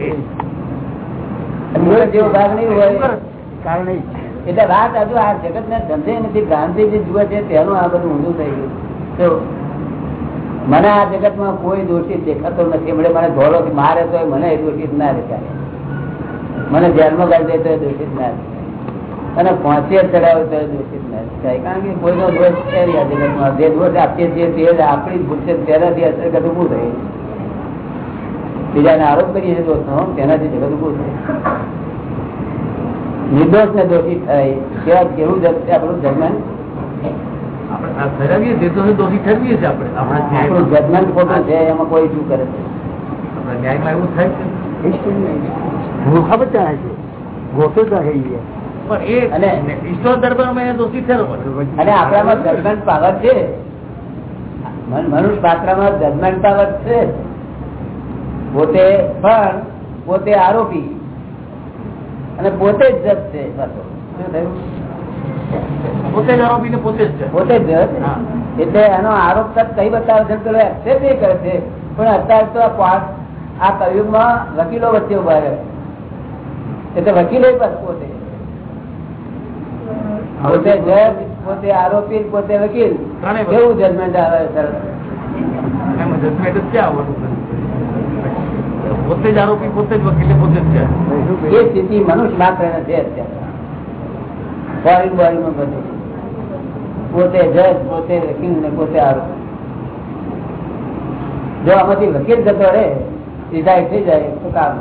ડુંગર જેવો ભાગ નહીં હોય. કારણ એટલે વાત હજુ આ જગત ને ધંધે નથી ભ્રાંતિ જે જુએ છે તેનું આ બધું ઊંધું થઈ ગયું. મને આ જગતમાં કોઈ દોષિત દેખાતો નથી. એમણે મને ધોળો મારે તો મને એ દોષિત ના દેખાય. મને જેલમાં ગાડી દે તો એ દોષિત ના અને પહોંચે ચડાવે તો એ દોષિત ના દેખાય. કારણ કે કોઈનો દોષ છે આ જગતમાં જે દોષ આપીએ છીએ તે આપણી ભૂલ છે. તેનાથી અસર કદ ઉભું થાય. બીજાને આરોપ કરીએ છીએ દોષનો, તેનાથી જગત ઉભું થાય. નિર્દોષ ને દોષિત થાય. કેવા કેવું જ આપણું જજમેન્ટ ઠરાવીએ છીએ તો દોષી ઠરવીએ છીએ આપણે. આપણું જજમેન્ટ ખોટું છે એમાં કોઈ શું કરે છે. આપણા ન્યાયમાં એવું થાય છે. મૂર્ખા બચ્ચા છે. ગોઠો જ રાખે છે. પણ એ ઈશ્વર દરબારમાં એને દોષી ઠેરવો અને આપણામાં જજમેન્ટ પાવર છે. મન- મનુષ્ય પાત્રમાં જજમેન્ટ પાવર છે. પોતે પણ પોતે આરોપી. અને પોતે જ જજ છે પાછો. શું થયું? પોતે જ આરોપીને પોતે જ છે. પોતે જ એટલે એનો આરોપ તક કઈ બતાવે છે? પેલો એક્સેપ્ટ એ કરે છે. પણ અત્યારે તો આ કયુગમાં વકીલો વચ્ચે ઊભા રહે. એટલે વકીલો પોતે. પોતે જજ પોતે. આરોપી પોતે વકીલ. કેવું જજમેન્ટ આવે સર? જજમેન્ટ જ ક્યાં આવવાનું પોતે જ આરોપી પોતે જ વકીલે પોતે જ છે એ સ્થિતિ મનુષ્ય માત્ર છે અત્યારે ફોરેન બોડીમાં બધું. પોતે જજ પોતે વકીલ ને પોતે આરોપ જો આમાંથી વકીલ જતો રહે રિટાયર થઈ જાય, તો કામ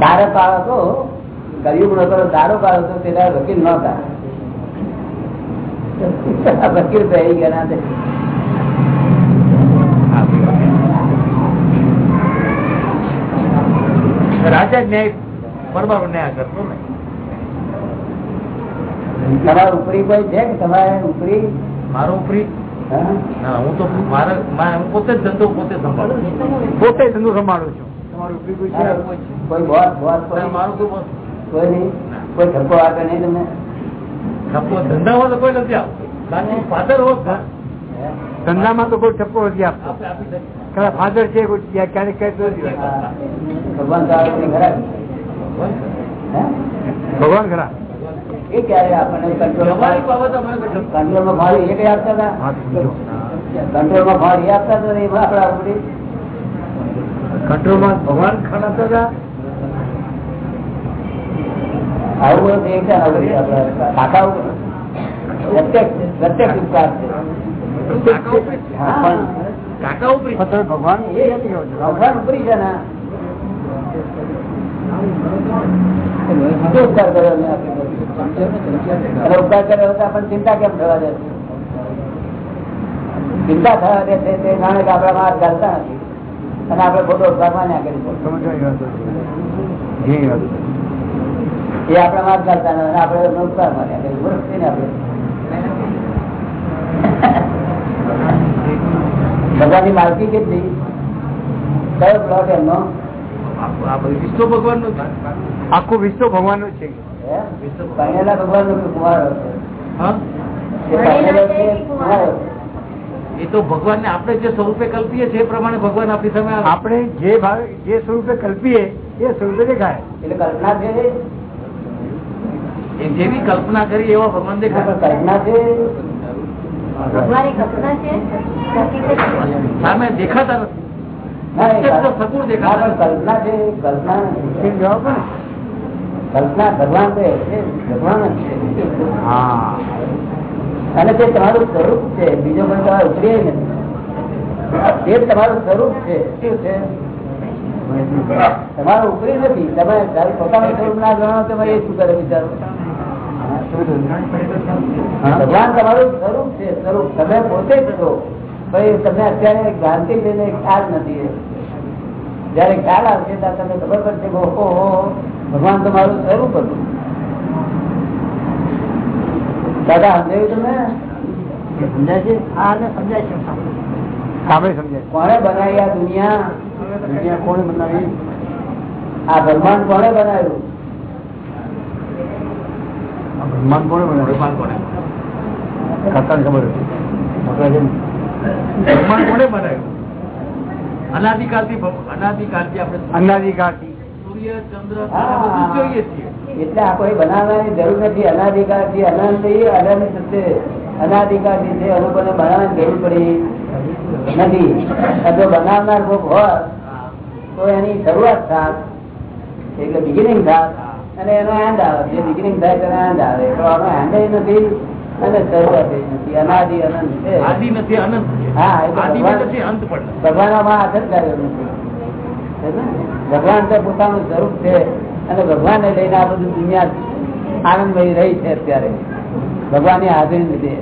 દારો પાડો તો કયું નતો દારો પાડો તો તેના વકીલ નતા વકીલ થઈ ગયા રાજા ન્યાય બરાબર ન્યાય કરતો ને તમારા ઉપરી કોઈ છે કે તમારે ઉપરી? મારો ઉપરી? ના હું તો મારા હું પોતે જ ધંધો પોતે સંભાળું છું. પોતે ધંધો સંભાળું છું. તમારું ઉપરી કોઈ છે? કોઈ બોસ બોસ મારું તો બસ. કોઈ નહીં? કોઈ ધક્કો આપે નહીં તમને? ધક્કો ધંધામાં તો કોઈ નથી આવતો ફાધર હોત ધંધામાં તો કોઈ ઠપકો નથી આપતો. ફાધર છે કોઈ ક્યાંક ક્યારેક ક્યારેક. ભગવાન તો ખરા? ભગવાન ખરા? એ ક્યારે આપણને કંટ્રોલમાં ફાળ એ કઈ આપતા હતા. કંટ્રોલમાં ફાળ એ આપતા હતા એમાં આપણા ઉપરી કંટ્રોલમાં ભગવાન ખરાતા હતા આવું બધું આપણા કાકા પ્રત્યક્ષ ઉપકાર છે. ભગવાન એ ભગવાન ઉપરી છે ને. ઉપકાર ચિંતા થવા દે છે? તે જાણે કે આપણા માર્ગ ચાલતા નથી. અને આપણે ખોટો ઉપકાર માન્યા કરીશું. એ આપણા માર્ગ ચાલતા નથી આપણે ઉપકાર માન્યા કરીશું મૂર્ખ ને આપણે ભગવાનની માલકી કેટલી? કયો પ્લોટ એમનો? આ- આ બધું વિશ્વ ભગવાનનું છે. આખું વિશ્વ ભગવાનનું જ છે. ભગવાનનું છે. એ તો ભગવાન કુમારો એ તો ભગવાનને આપણે જે સ્વરૂપે કલ્પીએ છીએ એ પ્રમાણે ભગવાન આપણી સામે આપણે જે ભાવ જે સ્વરૂપે કલ્પીએ એ સ્વરૂપે દેખાય. એટલે કલ્પના છે એ જેવી કલ્પના કરી એવા ભગવાન દેખાય. કલ્પના છે? ભગવાનની કલ્પના છે? સામે દેખાતા નથી. ના, કલ્પના ભગવાન ભગવાન અને તે તમારું સ્વરૂપ છે બીજો કોઈ તમારે ઉપરી નથી તે તમારું સ્વરૂપ છે. શું છે? તમારું ઉપરી નથી. તમે પોતાનું સ્વરૂપ ના ગણો તો એ શું કરે વિચારો? ભગવાન તમારું સ્વરૂપ છે સ્વરૂપ તમે પોતે જ છો. ભાઈ તમને અત્યારે ભ્રાંતિ લઈને ખ્યાલ નથી જયારે ખ્યાલ આવશે ત્યારે તમને ખબર પડશે કે ઓહો ભગવાન તમારું સ્વરૂપ હતું. દાદા સમજાયું તમે સમજાય છે? હા સમજાય છે. સામે બનાવી આ દુનિયા? દુનિયા કોણે બનાવી? આ ભગવાન કોણે બનાવ્યું? આ બ્રહ્માંડ કોણે બનાવ્યું? ભગવાન કોને ખબર હતી કોને બનાવ્યું? અનાદિકાળથી ભગ- અનાદિકાળથી આપણે અનાદિકાળથી. સૂર્ય ચંદ્ર હા. બધું જ જોઈએ છીએ. એટલે આ બનાવવાની જરૂર નથી. અનાધિકારથી અનંત અનંત છે. અનાધિકારથી છે અમુક બનાવવાની જરૂર પડી નથી. જો બનાવનાર કોક હોત તો એની શરૂઆત થાત. એટલે બિગિનિંગ થાત. અને એનો એન્ડ આવે. જે બિગિનિંગ થાય તેનો એન્ડ આવે. તો આનો એન્ડ નથી. અને શરૂઆત નથી. અનાદિ અનંત છે. આદિ નથી અનંત છે. હા, એ તો આદિ ભગવાન- કાર્યો નથી. તો પોતાનું સ્વરૂપ છે. અને ભગવાનને લઈને આ બધું દુનિયા આનંદમય રહી છે અત્યારે. ભગવાનની હાજરી લીધે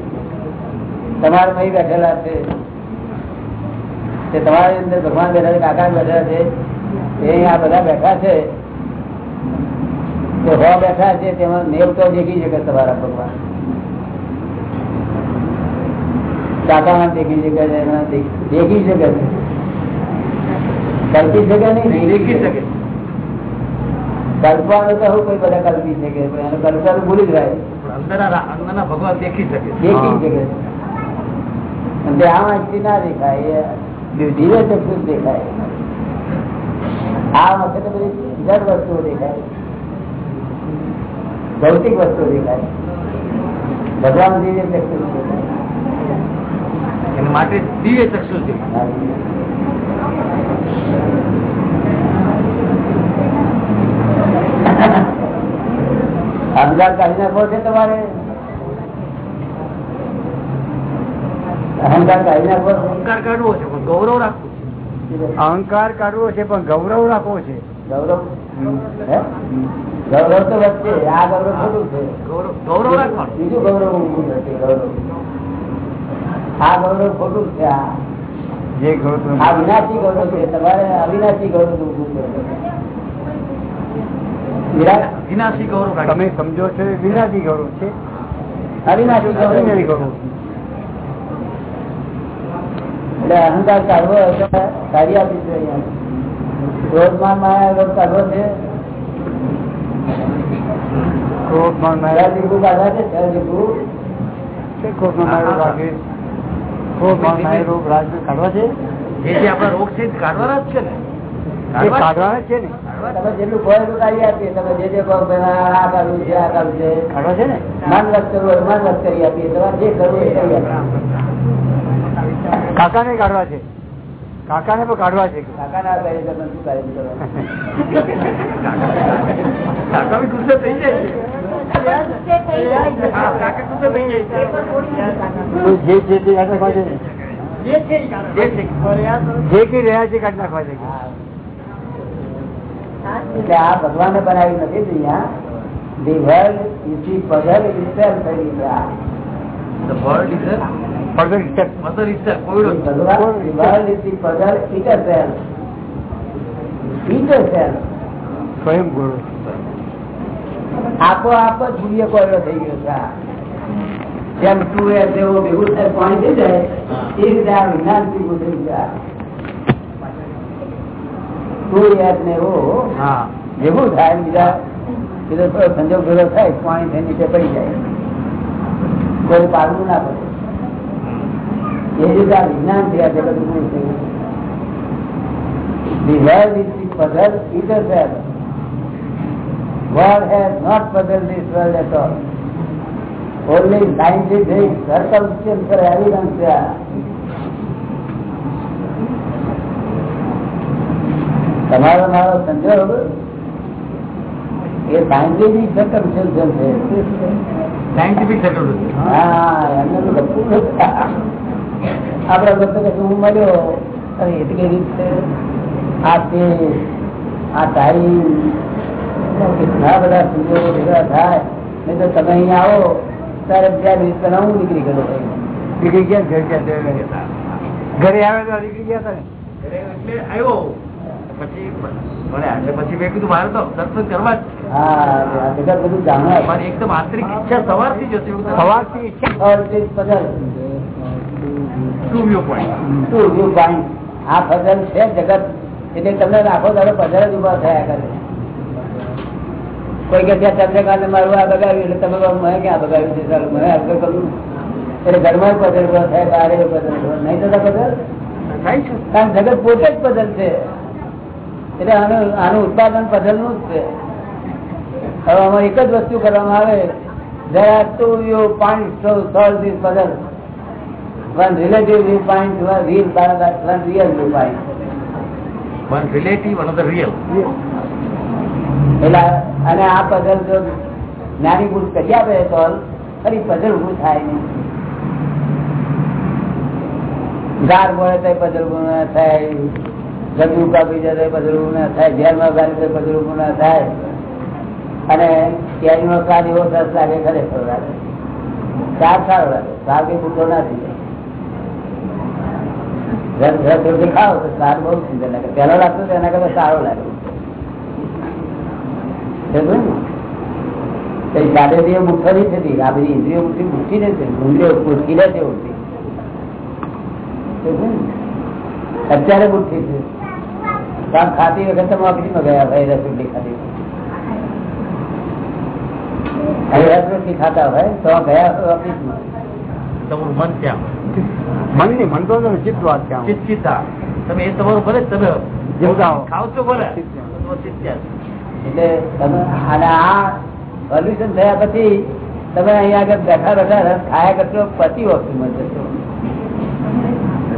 તમારા મય બેઠેલા છે. તે તમારી અંદર ભગવાન બેઠા છે કાકા બેઠા છે એ આ બધા બેઠા છે. તો બેઠા છે તેમાં નેવ તો દેખી શકે તમારા ભગવાન. કાકા દેખી શકે છે દેખી શકે છે. કલ્પી શકે નહીં દેખી શકે. કલ્પવાનું તો કોઈ બધા કલ્પી શકે પણ એને કલ્પવાનું ભૂલી જ જાય. પણ અંદરના રા- અંદરના ભગવાન દેખી શકે. દેખી શકે તે આમ આંખથી ના દેખાય ધીરે ચક્ષુ દેખાય. આ વખતે બધી જડ વસ્તુઓ દેખાય. ભૌતિક વસ્તુઓ દેખાય. ભગવાન ધીરે ચક્ષુ માટે દિવ્ય ચક્ષુ છે. કાઢી નાખવો છે તમારે? અહંકાર કાઢી નાખવો અહંકાર કાઢવો છે પણ ગૌરવ રાખવું અહંકાર કાઢવો છે પણ ગૌરવ રાખવો છે. ગૌરવ? હે? ગૌરવ તો વચ્ચે આ ગૌરવ થોડું છે. છે ગૌરવ ગૌરવ રાખવાનું. બીજું ગૌરવ ગૌરવ. આ ગૌરવ ખોટું છે આ. જે ગૌરવ આ વિનાશી ગૌરવ છે તમારે અવિનાશી ગૌરવ ઊભું થશે વિરાટ વિનાશી ગૌરવ તમે સમજો છો વિનાશી ગૌરવ છે? અવિનાશી ગૌરવ ગૌરવ એટલે અહંકાર કાઢવો તો કાઢી આપી છે ક્રોધમાન માયા કાઢવો છે? ક્રોધમાન માયા કાઢવા છે ક્રોધમાન માયા માયા રોગ ને કાઢવા છે? જે જે આપણા રોગ છે કાઢવાના જ છે ને? કાઢવાના છે ને? તમે જેટલું કહો કાઢી આપીએ તમે જે જે આ આ કાઢવું છે આ કાઢવું છે કાઢવા છે ને? મન વસ્ત કરવું હોય મન વસ્ત કરી આપીએ તમારે જે કરવું એ કરી આપીએ. કાકાને કાઢવા છે. કાકાને પણ કાઢવા છે. કાકા ના કરે તમે શું કાર્ય કરવાનું કાકા બી ગુસ્સે થઈ જાય. આ ભગવાને બનાવી નથી દુનિયા the world is the puzzle itself થઈ ગઈ છે આ. The world is a further step mother is a કોયડો છે. ભગવાન the world is the puzzle itself. Itself. સ્વયં ગુરુ આપોઆપ જ સૂર્ય કોયડો થઈ ગયો છે. જેમ ટુ એર જેવો ભેગું થાય પાણી થઈ જાય એ રીતે આ વિજ્ઞાન ભેગું થઈ ગયા એર ને એવો ભેગું થાય બીજા બીજો થોડો સંજોગ ભેગો થાય પાણી થઈ નીચે પડી જાય. કોઈ પાડવું ના પડે. એ રીતે આ વિજ્ઞાન છે આ જગત ઉભું થયું The world is the puzzle itself. God has not puzzled this world at all. Only 93 circumstances are evidence there. તમારો મારો સંજોગ એ સાયન્ટિફિક સર્કમસ્ટન્શિયલ છે સાયન્ટિફિક સેટલ હા એમને તો લખવું. આપડે બધો કે હું મળ્યો અરે એટલી રીત છે આ તે આ ટાઈમ કેટલા બધા સંજોગો ભેગા થાય નહીં તો તમે અહીંયા આવો ત્યારે બીજા દિવસ પહેલા હું નીકળી ગયો. નીકળી ગયા ઘરે ગયા ઘરે. આવે તો નીકળી ગયા હતા ને? એટલે આવ્યો. પછી મળ્યા એટલે પછી મેં કીધું મારે તો દર્શન કરવા જ છે. હા બધું જાણવા. એકદમ આંતરિક ઈચ્છા સવારથી જ હતી સવારથી ઈચ્છા? Always puzzle. Two view point આ puzzle છે જગત. એટલે તમને રાખો તારે puzzle જ ઊભા થયા કરે. કોઈ કે ત્યાં ચંદ્રકાંત મારું આ બગાવ્યું એટલે તમે કહો, મેં ક્યાં બગાવ્યું છે સારું? મેં આગળ કરું એટલે ઘરમાં પધર ઊભા થાય બહાર પઝલ નહીં થતા પધર થાય છે. કારણ જગત પોતે જ પધર છે. એટલે આનું આનું ઉત્પાદન પઝલનું જ છે. હવે આમાં એક જ વસ્તુ કરવામાં આવે. there are two viewpoints દિવસ પધર one relative one point one real one real real point one relative another real એટલે અને આ પઝલ જો જ્ઞાની પુરુષ કરી આપે તો ફરી પઝલ ઉભું થાય નહીં. ગાર મળે તો પઝલ ના થાય. જગુ કાપી જાય તો પઝલ ના થાય. જેલમાં ગાડી તો પઝલ ના થાય. અને કેરી નો સ્વાદ એવો સરસ લાગે ખરેખર લાગે. સાર સારો લાગે. સાર કઈ પૂરતો ના થઈ જાય. રોટી તો સાર બહુ સુંદર લાગે પેલો લાગતો એના કરતા સારો લાગે. દાદાજી મુઠ્ઠો નહીં થતી આ બધી ઇન્દ્રિયો મુઠ્ઠી મુઠ્ઠી નથી ઇન્દ્રિયો મુઠ્ઠી લે છે અત્યારે મુઠ્ઠી છે. કામ ખાતી વખત તમે ઓફિસમાં ગયા ભાઈ રસોટી ખાતી હવે ખાતા હોય તો ગયા ઓફિસમાં તમારું મન ત્યાં મન નહીં મન તો ચિત્ત વાત ત્યાં. ચિત્તા તમે એ તમારું ભલે તમે. ખાવ છો ભલે. ચિત્ત. તો જ. એટલે તમે અને આ સોલ્યુશન થયા પછી તમે અહીંયા આગળ બેઠા બેઠા રસ ખાયા કરશો પછી ઓફિસમાં જશો.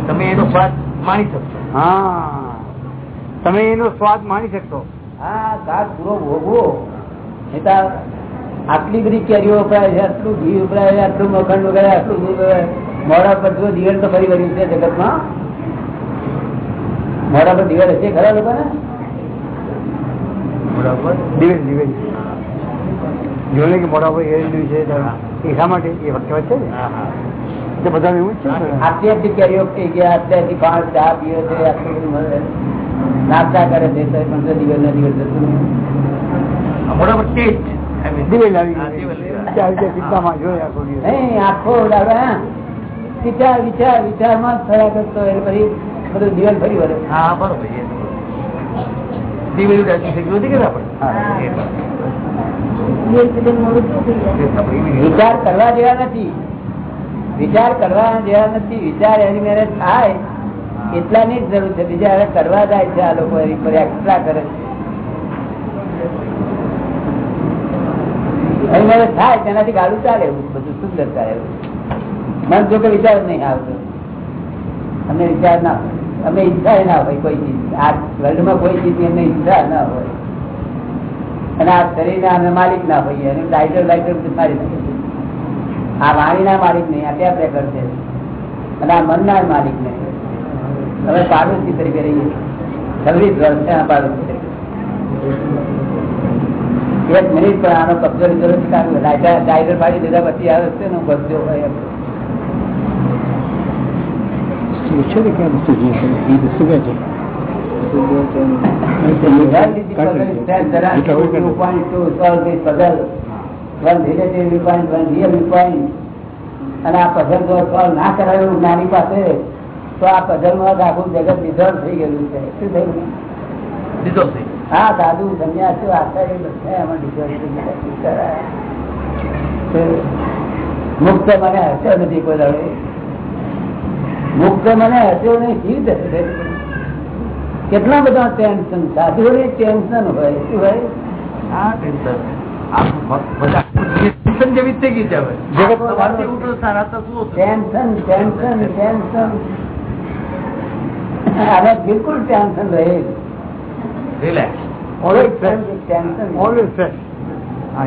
તમે એનો સ્વાદ માણી શકશો. હા. તમે એનો સ્વાદ માણી શકશો. હા ઘાસ પૂરો ભોગવો. તો આટલી બધી કેરીઓ વપરાય છે આટલું ઘી વપરાય છે આટલું મખંડ વગેરે આટલું દૂધ મોડા પર જો દિવેલ તો ફરી વળ્યું છે જગતમાં. મોડા પર દિવેલ હશે ખરા લોકો દિવેલ દિવેલ. જોડે કે મોટા ભાઈ એરેલું છે એ શા માટે? એ વખતે છે ને હા હા. તે બધા એવું જ છે આટલી આટલી કેરીઓ થઈ ગયા અત્યારથી પાંચ ચા પીવે છે આટલું બધું નાસ્તા કરે છે તો પણ તો ના દિવેલ જતું નહીં. પર ટેસ્ટ દિવેલ આવી હા, ગઈ. દિવેલ. ચાર રીતે ચિત્તામાં જોઈ આખો હા. વિચાર વિચાર વિચારમાં થયા કરતો એ પછી બધું દિવેલ ફરી વળે. હા બરોબર કે આપણે વિચાર કરવા જેવા નથી. વિચાર કરવા જેવા નથી. વિચાર એની મેરે થાય. એટલાની જ જરૂર છે. બીજા હવે કરવા જાય છે આ લોકો એની પર એક્સ્ટ્રા કરે છે. એની થાય તેનાથી ગાડું ચાલે એવું બધું સુંદર ચાલે એવું. મન જો કે વિચાર નહીં આવતો. અમને વિચાર ના અમને ઈચ્છા ના હોય કોઈ ચીજ આ વર્લ્ડમાં કોઈ ચીજ અમને ઈચ્છા ના હોય. અને આ શરીરના અમે માલિક ના હોઈએ. અને ટાઈટલ લાઈટર મારી નાખે આ વાણીના માલિક નહીં, આ ટેપ પ્રેકર છે. અને આ મનના માલિક નહીં. હવે પાડોશી તરીકે રહીએ. છવ્વીસ વર્ષ છે આ પાડોશી તરીકે. એક મિનિટ પણ આનો કબજો લીધો નથી કારણ ટાઈગર પાડી દીધા પછી આવે છે ને કબજો હોય એમ. પૂછે ને કેમ સુજી છે એ તો શું કહે છે Reality puzzle stands around two viewpoints to solve this ક્યાં one real viewpoint. અને આ પઝલ જો સોલ્વ ના કરાયું જ્ઞાની પાસે તો આ પઝલમાં આખું જગત રિઝોલ્વ થઈ ગયેલું છે શું થયું હા સાધુ સંન્યાસી આચાર્ય બધા એમાં ડિઝોલ્વ થઈ ગયા મુક્ત મને હશે નથી કોઈ દાડો. મુક્ત મને હસ્યો નહીં શી થશે? કેટલા બધા ટેન્શન સાધુ ટેન્શન હોય શું હોય? આ ટેન્શન ટેન્શન જેવી થઈ ગઈ છે હવે. જગત સવારથી ઉઠો સારા તો શું હતું? ટેન્શન ટેન્શન ટેન્શન આને બિલકુલ ટેન્શન રહે relax fresh. Tension Always fresh હા.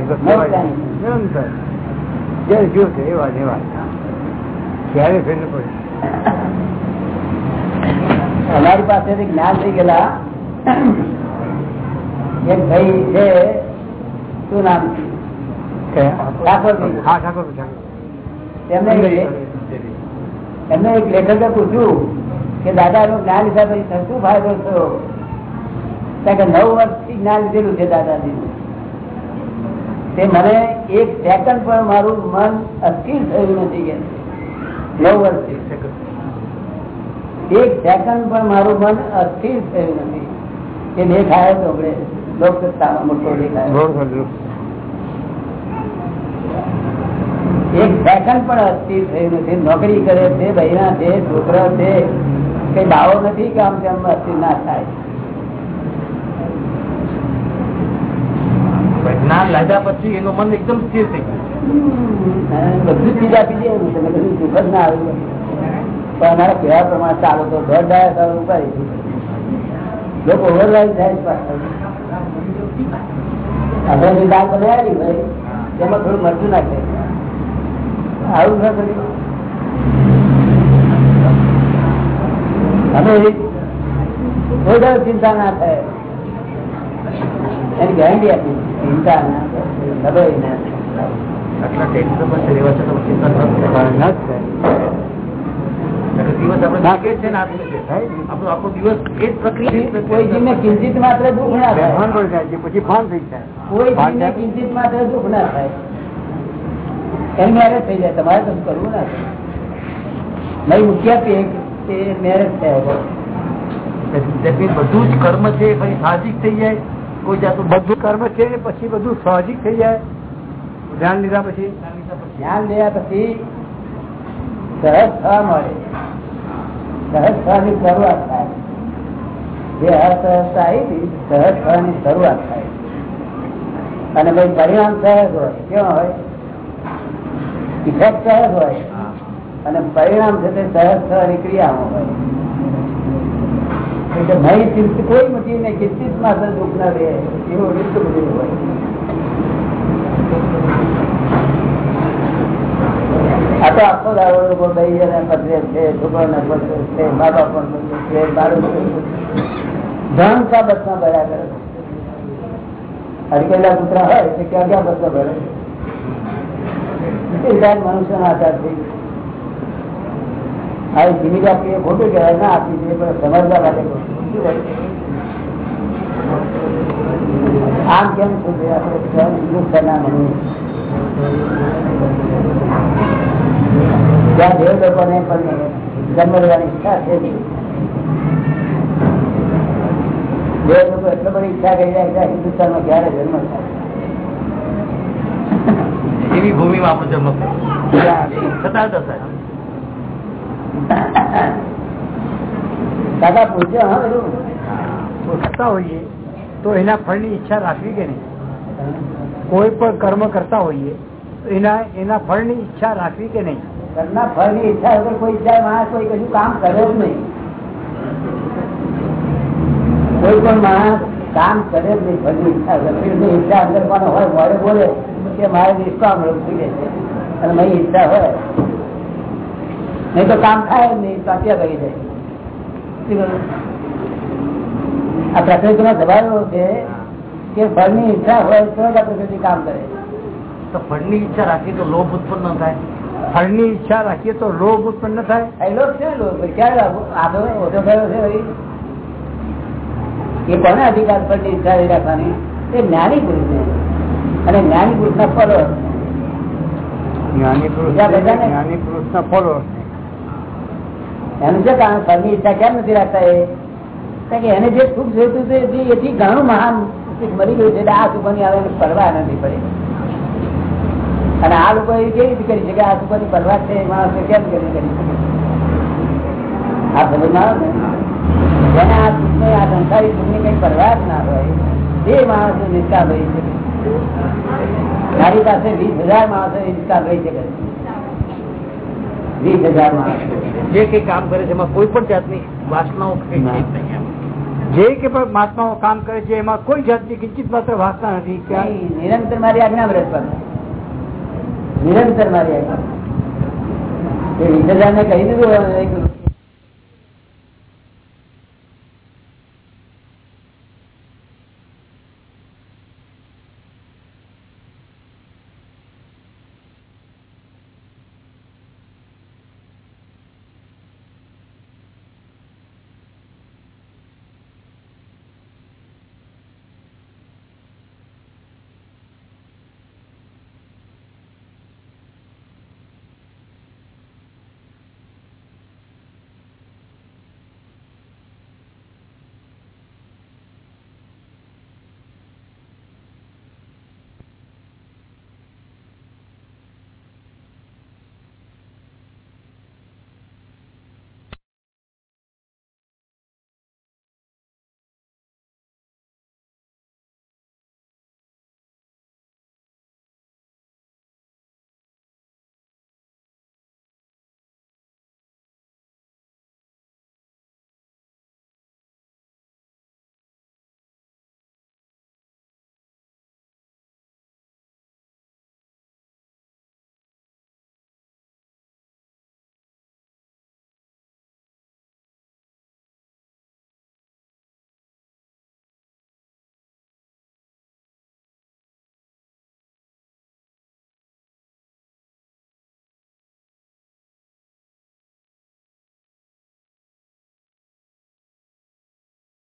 નિરંતર. જ્યારે જો છે એ વાત ક્યારે ફેર પડે. અમારી પાસેથી જ્ઞાન થઈ ગયેલા એક ભાઈ છે શું નામ? એમને એક લેખકે પૂછ્યું કે દાદા નું જ્ઞાન લીધા પછી શું ફાયદો થયો? કારણ કે નવ વર્ષથી જ્ઞાન લીધેલું છે દાદાજી તે મને એક સેકન્ડ પણ મારું મન અસ્થિર થયું નથી કે નવ વર્ષથી એક સેકન્ડ પણ મારું મન અસ્થિર થયું નથી. એ દેખાય તો આપણે લોકસત્તામાં મોટો દેખાય. એક સેકન્ડ પણ અસ્થિર થયું નથી. નોકરી કરે છે બહેરા છે છોકરા છે. કઈ દાવો નથી કે આમ તેમ અસ્થિર ના થાય. જ્ઞાન લાગ્યા પછી એનું મન એકદમ સ્થિર થઈ ગયું. બધું ચીજ આપી તમે બધું દુઃખ જ ના આવ્યું પણ અમારા કેવા પ્રમાણે ચાલો તો દોઢ ડાયા સારું લોકો ઓવરલાઈન થાય ના કર્યું ચિંતા ના થાય. એની ગેરંટી આપી ચિંતા ના થાય. આટલા ટેન્શનમાં રહેવા છે તો ચિંતા ન થાય ના જ થાય. એટલે દિવસ આપણે લાગે છે ને આત્મ છે આપણો આખો દિવસ એ જ પ્રક્રિયા કોઈ જીવને કિંચિત માત્ર દુઃખ ના બેભાન થાય પડી જાય છે પછી ભાન થઈ જાય કોઈ ભાન જીવને થાય. કિંચિત માત્ર દુઃખ ના થાય એમ મેરેજ થઈ જાય તમારે કશું કરવું ના થાય નહીં મુખ્ય તે મેરેજ થયા That means બધું જ કર્મ છે એ પછી સાહજિક થઈ જાય કોઈ જાતનું બધું કર્મ છે ને પછી બધું સાહજિક થઈ જાય ધ્યાન લીધા પછી? ધ્યાન લીધા પછી સહજ થવા મળે. સહજ થવાની શરૂઆત થાય. જે અસહજતા આવી સહજ થવાની શરૂઆત થાય. અને ભાઈ પરિણામ સહજ હોય. કેવા હોય? ઇફેક્ટ સહજ હોય. અને પરિણામ છે તે સહજ થવાની ક્રિયામાં હોય. એટલે નહીં કોઈ મટી ને ચિંતિત માત્ર દુઃખ ના રહે. એવું એટલું બધું હોય. આ તો આખો દાડો લોકો ભાઈ ખોટું કહેવાય ના આપી દે પણ સમજવા માટે? આમ કેમ શું છે આપણે સ્વયં ના લોકોને પણ ઈચ્છા છે નહીં. લોકો એટલો બધી ઈચ્છા કરી રહ્યા છે હિન્દુસ્તાનમાં ક્યારે જન્મ થાય. એવી ભૂમિમાં આપણો જન્મ થયો દાદા પૂછ્યો હા બધું. પૂછતા હોઈએ. તો એના ફળની ઈચ્છા રાખવી કે નહીં? કોઈ પણ કર્મ કરતા હોઈએ એના એના ફળની ઈચ્છા રાખવી કે નહીં? ઘરના ફળની ઈચ્છા વગર કોઈ ઈચ્છા માણસ કોઈ કશું કામ કરે જ નહીં. કોઈ પણ માણસ કામ કરે જ નહીં ફળની ઈચ્છા વગર. ઈચ્છા અંદર પણ હોય? મોડે બોલે, કે મારે નિષ્કામ થઈ છે અને મારી ઈચ્છા હોય. નહીં તો કામ થાય જ નહીં, તો અત્યારે જાય શું પ્રકૃતિ આ પ્રકૃતિનો સ્વભાવ એવો છે કે ફળની ઈચ્છા હોય તો જ આ પ્રકૃતિ કામ કરે તો ફળની ઈચ્છા રાખીએ તો લોભ ઉત્પન્ન થાય. ફળની ઈચ્છા રાખીએ તો લોભ ઉત્પન્ન થાય. એ છે લોક ક્યારે આધો ઓછો થયો છે એ કોને અધિકાર ફળની ઈચ્છા રાખવાની? એ જ્ઞાની પુરુષ ને અને જ્ઞાની પુરુષ ના ફળો જ્ઞાની પુરુષ જ્ઞાની પુરુષ ના ફળો એનું છે કારણ? ફળની ઈચ્છા કેમ નથી રાખતા એ? કે એને જે સુખ જોઈતું છે એથી ઘણું મહાન સુખ મળી ગયું છે આ સુખોની આવે એને પરવા નથી પડે. અને આ લોકો એ કેવી રીતે કરી શકે? આ સુખોની પરવા છે માણસે કેમ કરી કરી શકે? આ સમજમાં આવે ને જેને આ સુખની આ સંસારી સુખની કઈ પરવા જ ના હોય. એ માણસો નિષ્કામ રહી શકે? મારી પાસે વીસ હજાર માણસો નિષ્કામ રહી શકે? વીસ હજાર માણસો. જે કઈ કામ કરે છે એમાં કોઈ પણ જાતની વાસનાઓ જ કે પણ મહાત્માઓ કામ કરે છે, એમાં કોઈ જાતની કિંચિત માત્ર વાસના નથી. નિરંતર મારી આજ્ઞા વ્રત પર. નિરંતર મારી આજ્ઞા. એ વીસ ને કહી દીધું